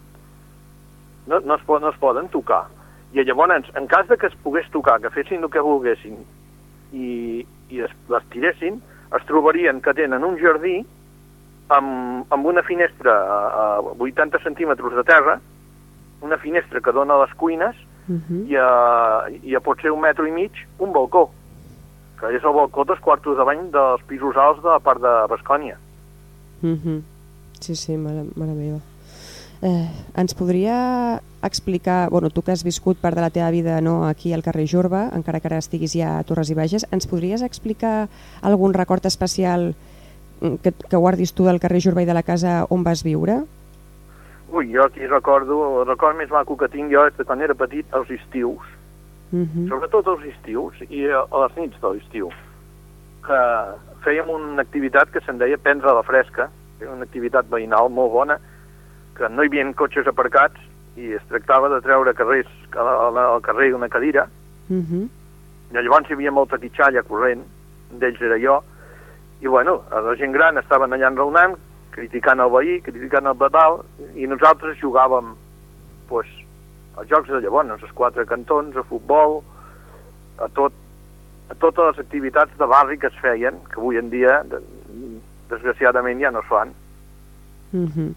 No, no, es no es poden tocar. I llavors, en cas de que es pogués tocar, que fessin el que volguessin i, i es, les tiressin, es trobarien que tenen un jardí amb, amb una finestra a, a 80 centímetres de terra, una finestra que dona a les cuines Mhm. i a, i a potser un metre i mig un balcó, que és el balcó dels quartos de bany dels pisos alts de la part de Bascònia. Mhm. Sí, sí, mare, mare meva. Eh, ens podria explicar, bueno, tu que has viscut part de la teva vida no, aquí al carrer Jorba, encara que ara estiguis ja a Torres i Bages, ens podries explicar algun record especial mm, que, que guardis tu del carrer Jorba i de la casa on vas viure? Ui, jo aquí recordo, el record més maco que tinc jo és de quan era petit, els estius, Mhm. sobretot els estius i a a les nits de l'estiu, que fèiem una activitat que se'n deia prendre la fresca, una activitat veïnal molt bona, que no hi havia cotxes aparcats i es tractava de treure carrers, al, carrer una cadira, Mhm. i llavors hi havia molta quitxalla corrent, d'ells era jo, i bueno, la gent gran estaven allà enraonant, criticant el veí, criticant el badal, i nosaltres jugàvem pues, als jocs de llavors, als quatre cantons, a futbol, a, tot, a totes les activitats de barri que es feien, que avui en dia, de, desgraciadament, ja no es fan. Mhm.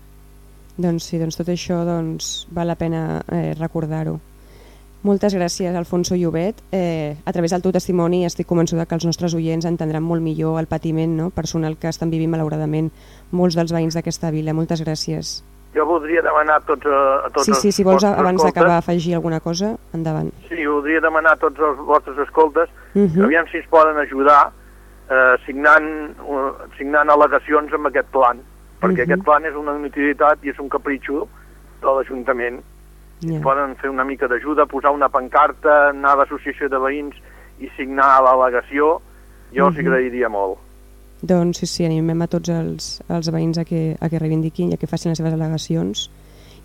Doncs sí, doncs tot això doncs, val la pena eh, recordar-ho. Moltes gràcies, Alfonso Llobet. Eh, a través del teu testimoni estic convençuda que els nostres oients entendran molt millor el patiment no? personal que estan vivint malauradament molts dels veïns d'aquesta vila. Moltes gràcies. Jo voldria demanar a tots, a tots Sí, sí, si vols, abans d'acabar, afegir alguna cosa, endavant. Sí, voldria demanar a tots els vostres escoltes Mhm. aviam si ens poden ajudar eh, signant, uh, signant al·legacions amb aquest plan, perquè Mhm. aquest plan és una inutilitat i és un capritxo de l'Ajuntament. Ja. Poden fer una mica d'ajuda, posar una pancarta, anar a l'associació de veïns i signar l'al·legació, jo els Mhm. agrairia molt. Doncs sí, sí, animem a tots els, els veïns a que, a que reivindiquin i a que facin les seves al·legacions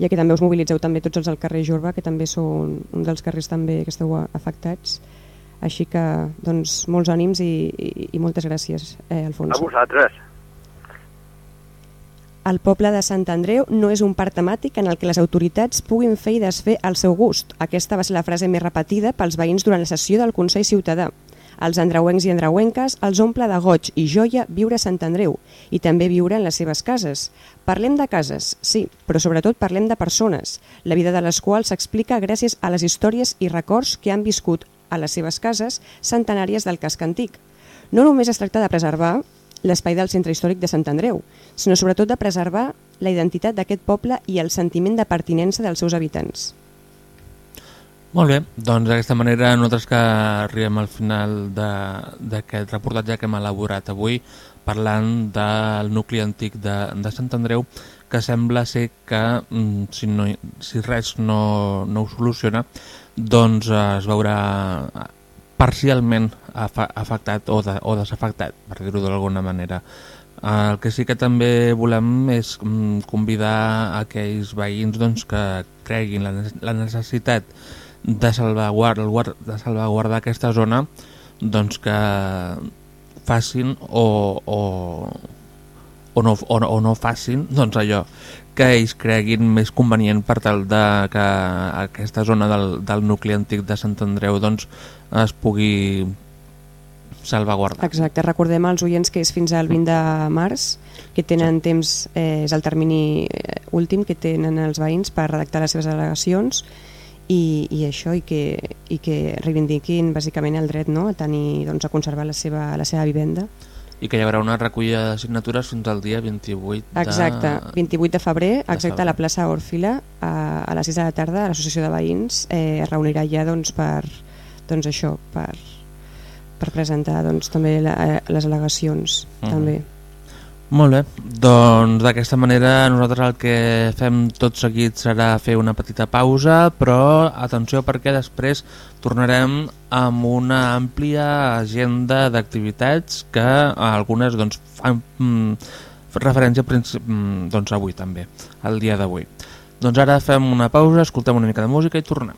i a que també us mobilitzeu també tots els del carrer Jorba, que també són un dels carrers també que esteu afectats. Així que, doncs, molts ànims i, i, i moltes gràcies, eh, A Alfonso. vosaltres. El poble de Sant Andreu no és un parc temàtic en el que les autoritats puguin fer i desfer al seu gust. Aquesta va ser la frase més repetida pels veïns durant la sessió del Consell Ciutadà. Els andreuencs i andreuenques els omple de goig i joia viure a Sant Andreu i també viure en les seves cases. Parlem de cases, sí, però sobretot parlem de persones, la vida de les quals s'explica gràcies a les històries i records que han viscut a les seves cases centenàries del casc antic. No només es tracta de preservar l'espai del centre històric de Sant Andreu, sinó sobretot de preservar la identitat d'aquest poble i el sentiment de pertinença dels seus habitants. Molt bé, doncs d'aquesta manera nosaltres que arribem al final d'aquest reportatge que hem elaborat avui parlant del nucli antic de, de Sant Andreu que sembla ser que mm, si, no, si res no, no ho soluciona doncs eh, es veurà parcialment afectat o, de, o desafectat, per dir-ho d'alguna manera. El que sí que també volem és mm, convidar aquells veïns doncs, que creguin la, la necessitat de salvaguardar, de salvaguardar aquesta zona doncs que facin o, o, o, no, o, no- o no facin doncs allò que ells creguin més convenient per tal de que aquesta zona del, del nucli antic de Sant Andreu doncs, es pugui salvaguardar. Exacte, recordem als oients que és fins al 20 de març, que tenen temps, eh, és el termini eh, últim que tenen els veïns per redactar les seves al·legacions i, i això, i que, i que reivindiquin bàsicament el dret no? a tenir, doncs, a conservar la seva, la seva vivenda. I que hi haurà una recollida de signatures fins al dia 28 de... Exacte, 28 de febrer, exacte, febrer. a la plaça Òrfila, a, a les 6 de la tarda, l'associació de veïns eh, es reunirà ja doncs, per, doncs això, per, per presentar doncs, també la, eh, les al·legacions. Mhm. també. Molt bé, doncs d'aquesta manera nosaltres el que fem tot seguit serà fer una petita pausa, però atenció perquè després tornarem amb una àmplia agenda d'activitats que algunes doncs, fan mm, referència mm, doncs, avui també, el dia d'avui. Doncs ara fem una pausa, escoltem una mica de música i tornem.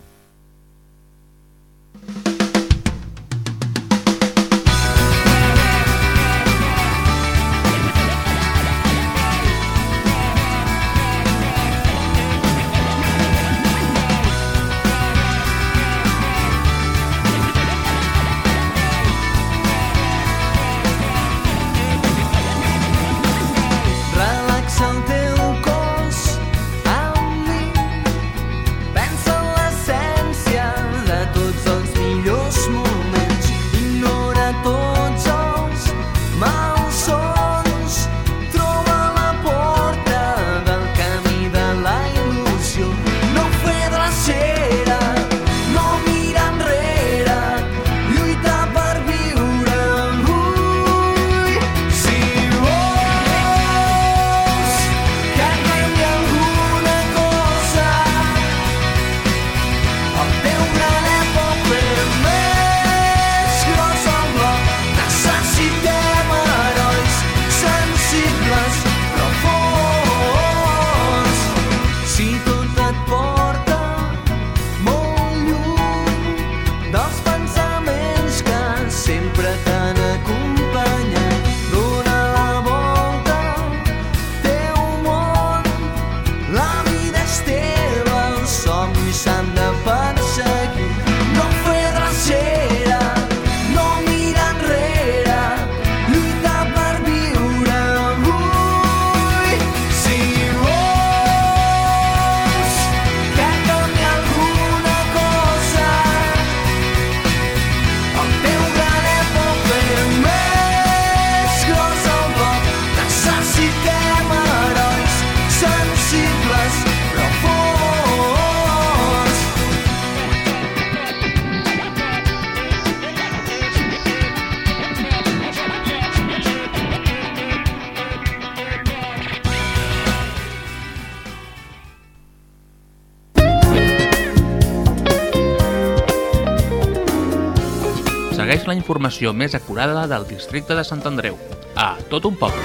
Informació més acurada del districte de Sant Andreu. A tot un poble.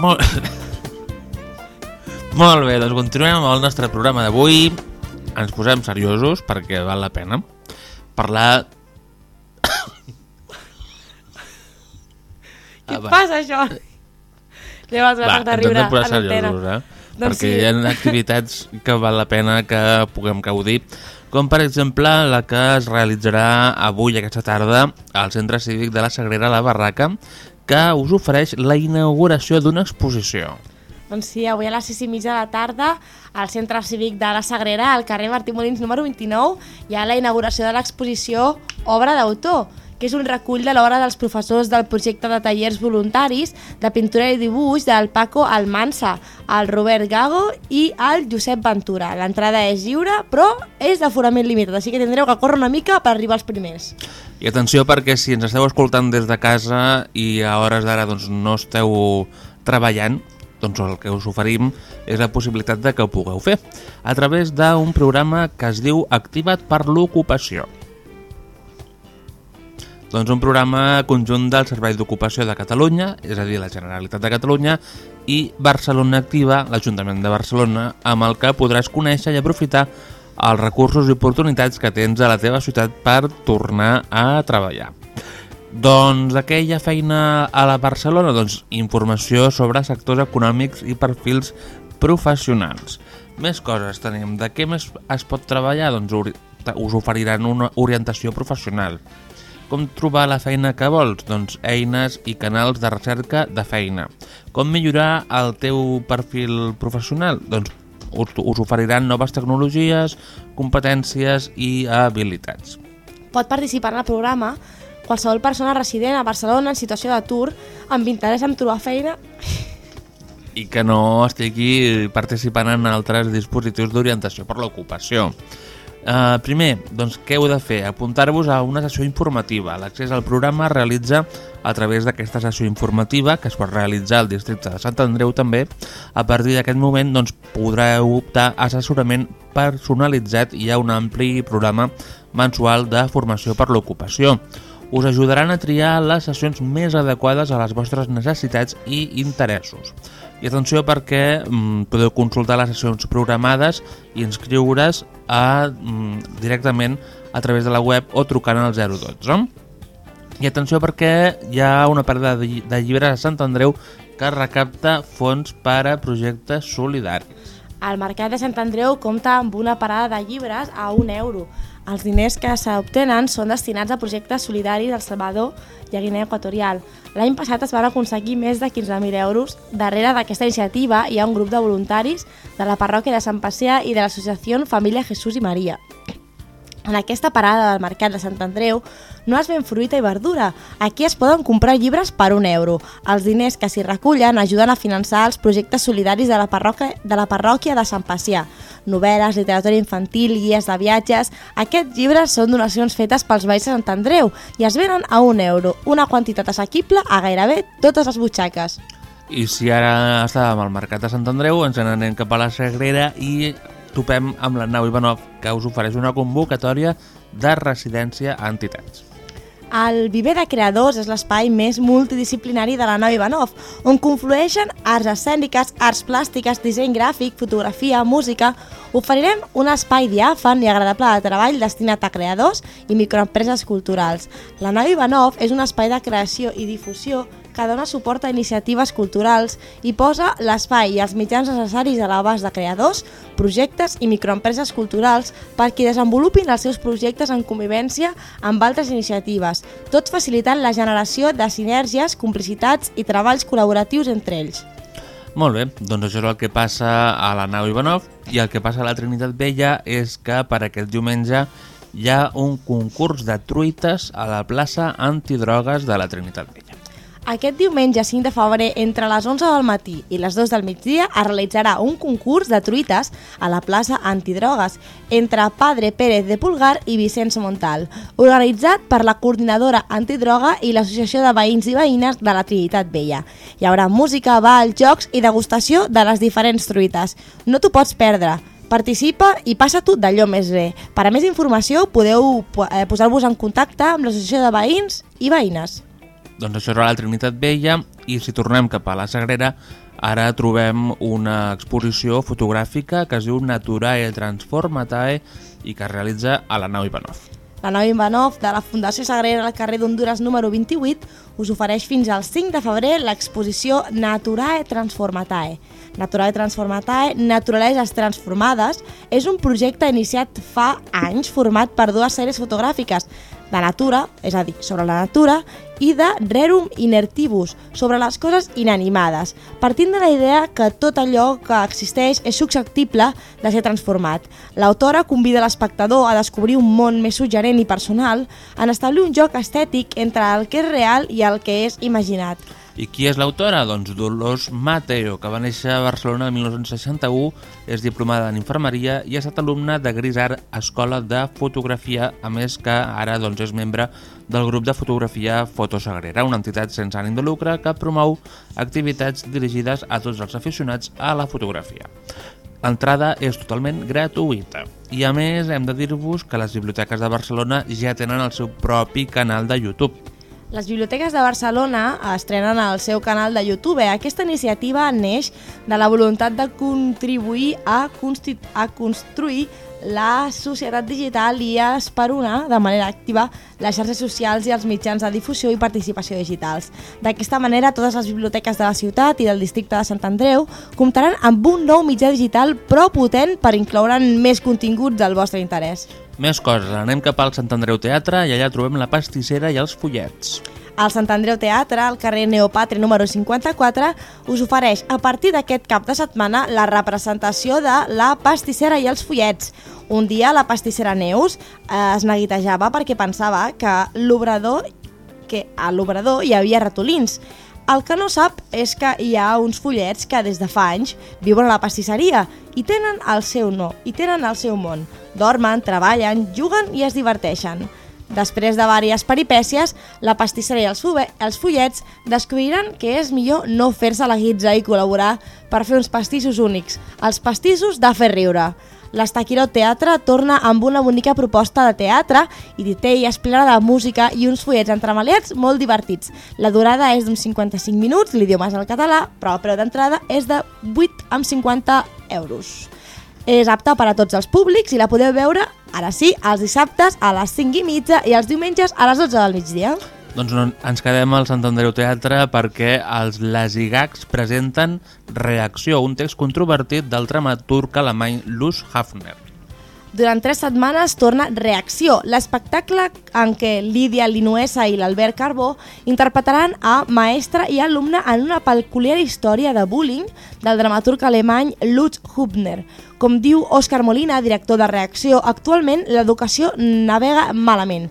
Molt... Molt bé, doncs continuem amb el nostre programa d'avui. Ens posem seriosos perquè val la pena parlar... Què Ah, passa, això? Lleva els Va, de riure a l'antena. eh? Doncs perquè sí. hi ha activitats que val la pena que puguem gaudir, com per exemple la que es realitzarà avui, aquesta tarda, al Centre Cívic de la Sagrera La Barraca, que us ofereix la inauguració d'una exposició. Doncs sí, avui a les 6 i mitja de la tarda al Centre Cívic de la Sagrera, al carrer Martí Molins número 29, hi ha la inauguració de l'exposició Obra d'autor, que és un recull de l'obra dels professors del projecte de tallers voluntaris de pintura i dibuix del Paco Almansa, el Robert Gago i el Josep Ventura. L'entrada és lliure, però és d'aforament limitat, així que tindreu que córrer una mica per arribar als primers. I atenció perquè si ens esteu escoltant des de casa i a hores d'ara doncs, no esteu treballant, doncs el que us oferim és la possibilitat de que ho pugueu fer a través d'un programa que es diu Activa't per l'Ocupació. Doncs un programa conjunt del Servei d'Ocupació de Catalunya, és a dir, la Generalitat de Catalunya, i Barcelona Activa, l'Ajuntament de Barcelona, amb el que podràs conèixer i aprofitar els recursos i oportunitats que tens a la teva ciutat per tornar a treballar. Doncs aquella feina a la Barcelona, doncs informació sobre sectors econòmics i perfils professionals. Més coses tenim. De què més es pot treballar? Doncs us oferiran una orientació professional. Com trobar la feina que vols? Doncs eines i canals de recerca de feina. Com millorar el teu perfil professional? Doncs us, us oferiran noves tecnologies, competències i habilitats. Pot participar en el programa qualsevol persona resident a Barcelona en situació d'atur amb interès en trobar feina i que no estigui participant en altres dispositius d'orientació per l'ocupació. Uh, primer, doncs, què heu de fer? Apuntar-vos a una sessió informativa. L'accés al programa es realitza a través d'aquesta sessió informativa que es pot realitzar al districte de Sant Andreu també. A partir d'aquest moment doncs, podreu optar a assessorament personalitzat i a un ampli programa mensual de formació per l'ocupació. Us ajudaran a triar les sessions més adequades a les vostres necessitats i interessos. I atenció perquè mm, podeu consultar les sessions programades i inscriure's a, mm, directament a través de la web o trucant al 012. I atenció perquè hi ha una parada de, de llibres a Sant Andreu que recapta fons per a projectes solidaris. El Mercat de Sant Andreu compta amb una parada de llibres a un euro. Els diners que s'obtenen són destinats a projectes solidaris al Salvador i a Guinea Equatorial. L'any passat es van aconseguir més de 15.000 euros. Darrere d'aquesta iniciativa hi ha un grup de voluntaris de la parròquia de Sant Pacià i de l'associació Família Jesús i Maria. En aquesta parada del Mercat de Sant Andreu no es ven fruita i verdura. Aquí es poden comprar llibres per un euro. Els diners que s'hi recullen ajuden a finançar els projectes solidaris de la parròquia de, la parròquia de Sant Pacià. Novel·les, literatura infantil, guies de viatges... Aquests llibres són donacions fetes pels Valls de Sant Andreu i es venen a un euro, una quantitat assequible a gairebé totes les butxaques. I si ara estàvem al Mercat de Sant Andreu, ens n'anem cap a la Sagrera i topem amb la nau Ivanov, que us ofereix una convocatòria de residència a entitats. El Viver de Creadors és l'espai més multidisciplinari de la nau Ivanov, on conflueixen arts escèniques, arts plàstiques, disseny gràfic, fotografia, música... Oferirem un espai diàfan i agradable de treball destinat a creadors i microempreses culturals. La nau Ivanov és un espai de creació i difusió que dona suport a iniciatives culturals i posa l'espai i els mitjans necessaris a l'abast de creadors, projectes i microempreses culturals perquè desenvolupin els seus projectes en convivència amb altres iniciatives, tots facilitant la generació de sinergies, complicitats i treballs col·laboratius entre ells. Molt bé, doncs això és el que passa a la nau Ivanov i el que passa a la Trinitat Vella és que per aquest diumenge hi ha un concurs de truites a la plaça antidrogues de la Trinitat Vella. Aquest diumenge 5 de febrer, entre les 11 del matí i les 2 del migdia, es realitzarà un concurs de truites a la plaça Antidrogues entre Padre Pérez de Pulgar i Vicenç Montal, organitzat per la Coordinadora Antidroga i l'Associació de Veïns i Veïnes de la Trinitat Vella. Hi haurà música, ball, jocs i degustació de les diferents truites. No t'ho pots perdre. Participa i passa tu d'allò més bé. Per a més informació podeu eh, posar-vos en contacte amb l'Associació de Veïns i Veïnes. Doncs això era la Trinitat Vella i si tornem cap a la Sagrera ara trobem una exposició fotogràfica que es diu Naturae Transformatae i que es realitza a la nau Ivanov. La nau Ivanov de la Fundació Sagrera al carrer d'Honduras número 28 us ofereix fins al 5 de febrer l'exposició Naturae Transformatae. Naturae Transformatae, Naturaleses Transformades, és un projecte iniciat fa anys format per dues sèries fotogràfiques de natura, és a dir, sobre la natura, i de Rerum Inertibus, sobre les coses inanimades, partint de la idea que tot allò que existeix és susceptible de ser transformat. L'autora convida l'espectador a descobrir un món més suggerent i personal en establir un joc estètic entre el que és real i el que és imaginat. I qui és l'autora? Doncs Dolors Mateo, que va néixer a Barcelona el 1961, és diplomada en infermeria i ha estat alumna de Grisart Escola de Fotografia, a més que ara doncs, és membre del grup de fotografia Fotosagrera, una entitat sense ànim de lucre que promou activitats dirigides a tots els aficionats a la fotografia. L'entrada és totalment gratuïta. I a més hem de dir-vos que les biblioteques de Barcelona ja tenen el seu propi canal de YouTube. Les biblioteques de Barcelona estrenen el seu canal de YouTube. Aquesta iniciativa neix de la voluntat de contribuir a, a construir la societat digital i a esperonar de manera activa les xarxes socials i els mitjans de difusió i participació digitals. D'aquesta manera, totes les biblioteques de la ciutat i del districte de Sant Andreu comptaran amb un nou mitjà digital prou potent per incloure'n més continguts del vostre interès. Més coses, anem cap al Sant Andreu Teatre i allà trobem la pastissera i els follets. El Sant Andreu Teatre, al carrer Neopatre número 54, us ofereix a partir d'aquest cap de setmana la representació de La pastissera i els follets. Un dia la pastissera Neus eh, es neguitejava perquè pensava que l'obrador que a l'obrador hi havia ratolins. El que no sap és que hi ha uns follets que des de fa anys viuen a la pastisseria i tenen el seu no, i tenen el seu món. Dormen, treballen, juguen i es diverteixen. Després de diverses peripècies, la pastissera i els follets descobriran que és millor no fer-se la guitza i col·laborar per fer uns pastissos únics, els pastissos de fer riure. L'Estaquirot Teatre torna amb una bonica proposta de teatre i té i de música i uns fullets entremaliats molt divertits. La durada és d'uns 55 minuts, l'idioma és el català, però el preu d'entrada és de 8 amb 50 euros. És apta per a tots els públics i la podeu veure, ara sí, els dissabtes a les 5 i mitja i els diumenges a les 12 del migdia. Doncs no, ens quedem al Sant Andreu Teatre perquè els Lasigacs presenten Reacció, un text controvertit del dramaturg alemany Luz Hafner. Durant tres setmanes torna Reacció, l'espectacle en què Lídia Linuesa i l'Albert Carbó interpretaran a maestra i alumne en una peculiar història de bullying del dramaturg alemany Lutz Hubner. Com diu Òscar Molina, director de Reacció, actualment l'educació navega malament.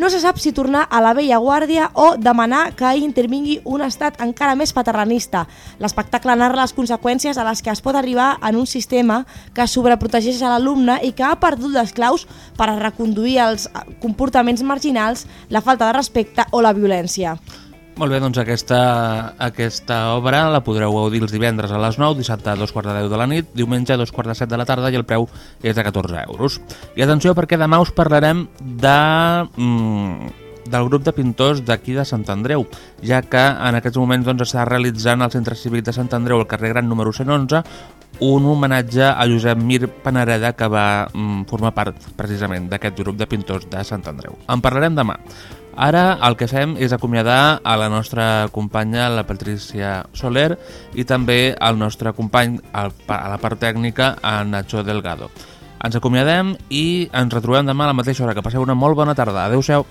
No se sap si tornar a la vella guàrdia o demanar que hi intervingui un estat encara més paternalista. L'espectacle narra les conseqüències a les que es pot arribar en un sistema que sobreprotegeix a l'alumne i que ha perdut les claus per a reconduir els comportaments marginals, la falta de respecte o la violència. Molt bé, doncs aquesta, aquesta obra la podreu gaudir els divendres a les 9, dissabte a dos quarts de 10 de la nit, diumenge a dos quarts de 7 de la tarda i el preu és de 14 euros. I atenció perquè demà us parlarem de... Mm, del grup de pintors d'aquí de Sant Andreu, ja que en aquests moments doncs, està realitzant al Centre Cívic de Sant Andreu, al carrer Gran número 111, un homenatge a Josep Mir Panareda que va mm, formar part precisament d'aquest grup de pintors de Sant Andreu. En parlarem demà. Ara el que fem és acomiadar a la nostra companya, la Patricia Soler, i també al nostre company a la part tècnica, en Nacho Delgado. Ens acomiadem i ens retrobem demà a la mateixa hora. Que passeu una molt bona tarda. Adéu-siau.